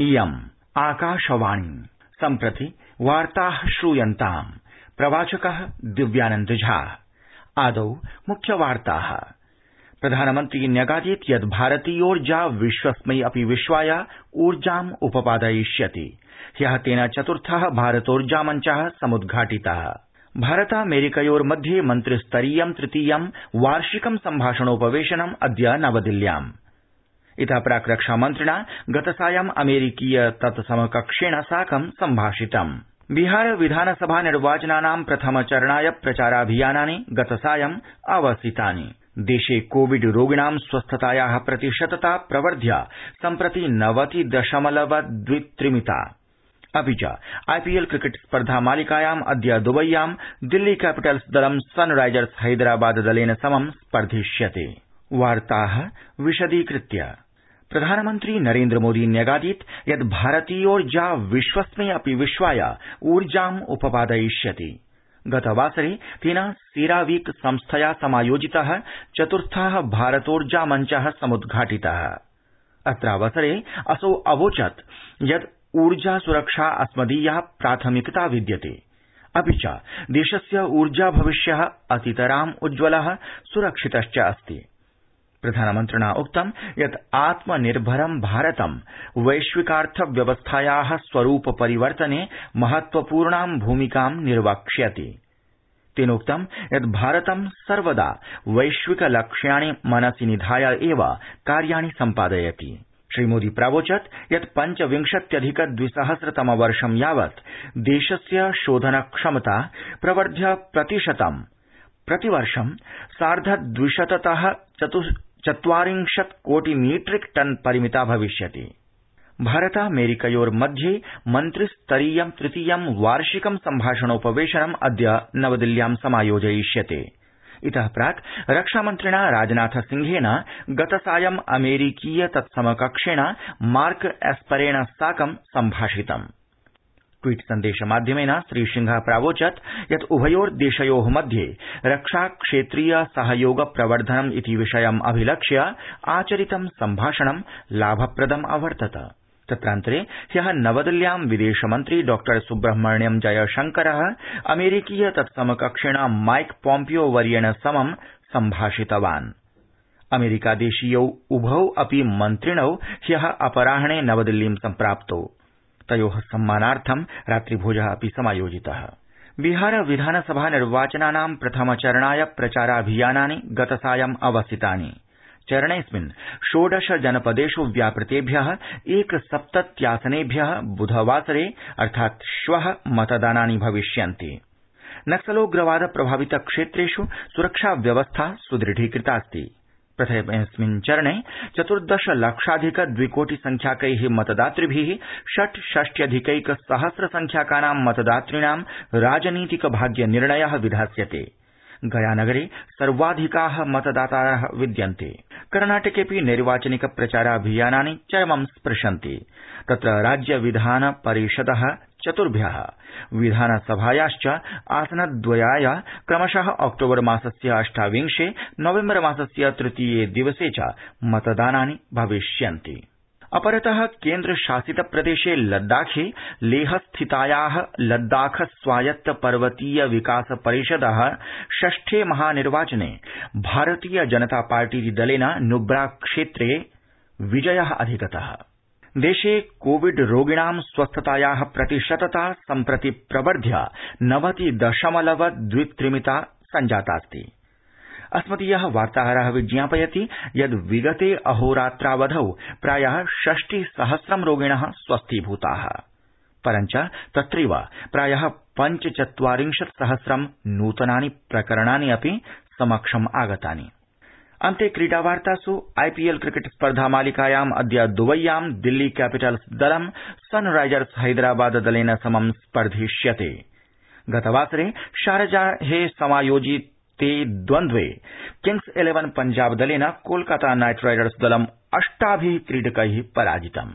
इयम्, आकाशवाणी। सम्प्रति वार्ताः श्रूयन्ताम्। प्रवाचकः दिव्यानन्द झा। आदौ मुख्यवार्ताः प्रधानमन्त्री न्यगादीत् यत् भारतीयोर्जा विश्वस्मै अपि विश्वाय ऊर्जाम् उपपादयिष्यति। ह्यः तेन चतुर्थः भारतोर्जा मञ्चः समुद्घाटितः भारतामेरिकयोर्मध्ये मन्त्रिस्तरीयं तृतीयं वार्षिकं सम्भाषणोपवेशनम् अद्य नवदिल्ल्याम्। इतः प्राक् रक्षामन्त्रिणा गतसायं अमेरिकीय तत्समकक्षेण साकं सम्भाषितम्। बिहार विधानसभा निर्वाचनानां प्रथम चरणाय प्रचाराभियानानि गतसायं अवसितानि। देशे कोविड रोगिणां स्वस्थताया प्रतिशतता प्रवर्ध्य सम्प्रति नवति दशमलव द्वि त्रिमिता अपि च आईपीएल क्रिकेट स्पर्धा मालिकायाम् अद्य दुबय्यां दिल्ली कैपिटल्स दलं सनराइजर्स हैदराबाद दलेन समं स्पर्धिष्यते प्रधानमन्त्री नरेन्द्रमोदी न्यगादीत् यत् भारतीयोर्जा विश्वस्मै अपि विश्वाय ऊर्जाम् उपपादयिष्यति। गतवासरे तेन सेरावीक संस्थया समायोजितः चतुर्थः भारतोर्जा मञ्चः समुद्घाटितः। अत्रावसरे असौ अवोचत् यत् ऊर्जा सुरक्षा अस्मदीया प्राथमिकता विद्यते। अपि च देशस्य ऊर्जा भविष्यः अतितराम् उज्ज्वलः सुरक्षितश्च अस्ति। प्रधानमन्त्रिणा उक्तं यत् आत्मनिर्भरं भारतं वैश्विकार्थव्यवस्थाया स्वरूप परिवर्तने महत्वपूर्णां भूमिकां निर्वक्ष्यति। तेनोक्तं यत् भारतं सर्वदा वैश्विक लक्ष्याणि मनसि निधाय एव कार्याणि सम्पादयति। श्रीमोदी प्रावोचत् यत् पञ्चविंशत्यधिक द्विसहस्रतम वर्ष यावत् देशस्य शोधन क्षमता प्रवर्ध्य प्रतिशतं। प्रतिवर्ष सार्ध द्विशततः चत्वारिंशत् कोटि मीट्रिक टन परिमिता भविष्यति। भारतामेरिकयोर्मध्ये मन्त्रिस्तरीयं तृतीयं वार्षिकं सम्भाषणोपवेशनम् अद्य नवदिल्ल्यां समायोजयिष्यते। इतः प्राक् रक्षामन्त्रिणा राजनाथ सिंहेन गतसायं अमेरिकीय तत्समकक्षेण मार्क एस्परेण साकं सम्भाषितम् ट्वीट् सन्देश माध्यमेन श्रीसिंहः प्रावोचत् यत् उभयोर्देशयोः मध्ये रक्षा क्षेत्रीय सहयोग प्रवर्धनम् इति विषयम् अभिलक्ष्य आचरितं सम्भाषणं लाभप्रदम् अवर्तत। तत्रान्तरे ह्यः नवदिल्ल्यां विदेशमन्त्री डॉ सुब्रह्मण्यम् जयशंकरः अमेरिकीय तत्समकक्षेण माइक पॉम्पियो वर्येण समं सम्भाषितवान्। अमेरिकादेशीयौ उभौ अपि मन्त्रिणौ ह्यः अपराह्ने नवदिल्लीं सम्प्राप्तौ तयोः सम्मानार्थं रात्रिभोजः अपि समायोजितः। बिहार विधानसभा निर्वाचनानां प्रथम चरणाय प्रचाराभियानानि गतसायम् अवसितानि चरणेऽस्मिन् षोडश जनपदेष् व्यापृतेभ्यः, एकसप्तत्यासनेभ्यः बुधवासरे, अर्थात् श्वः मतदानानि भविष्यन्ति। नक्सलोग्रवाद प्रभावित क्षेत्रेष् सुरक्षा व्यवस्था सुदृढीकृतास्ति प्रथमेऽस्मिन् चरणे चतुर्दश लक्षाधिक द्विकोटि संख्याकै मतदातृभि षट् षष्ट्यधिकैक सहस्र संख्याकानां मतदातृणां राजनीतिक भाग्य निर्णय विधास्यते। गयानगरे सर्वाधिका मतदातार विद्यन्ते। कर्णाटकेऽपि नैर्वाचनिक प्रचाराभियानानि चरमं स्पृशन्ति। तत्र राज्य विधान परिषद चतुर्भ्य। विधानसभायाश्च आसनद्वयाय क्रमशः ऑक्टोबर मासस्य अष्टाविंशे नवेम्बर मासस्य तृतीये दिवसे च मतदानानि भविष्यन्ति अपरतः केन्द्रशासित प्रदेशे लद्दाखे लेहस्थितायाः लद्दाख स्वायत्त पर्वतीय विकास परिषदः षष्ठे महानिर्वाचने भारतीय जनता पार्टीति दलेन नुब्रा क्षेत्रे विजय अधिगतः। देशे कोविड रोगिणां स्वस्थतायाः प्रतिशतता सम्प्रति प्रवर्ध्य नवति दशमलव द्वि त्रिमिता सञ्जातास्ति। अस्मदीयः वार्ताहरः विज्ञापयति यद् विगते अहोरात्रावधौ प्रायः षष्टि सहस्रं रोगिणः स्वस्थीभूताः। परञ्च तत्रैव प्रायः पञ्चचत्वारिंशत् सहस्रं नूतनानि प्रकरणानि अपि समक्षम् आगतानि। अन्ते क्रीडावार्तास् आईपीएल क्रिकेट स्पर्धा मालिकायाम् अद्य दुबय्यां दिल्ली कैपिटल्स दलं सनराइजर्स हैदराबाद दलेन समं स्पर्धिष्यते। गतवासरे शारजाहे समायोजिते द्वन्द्वे। किंग्स इलेवन पञ्जाब दलेन कोलकाता नाइट राइडर्स दलम् अष्टाभि क्रीडकै पराजितम्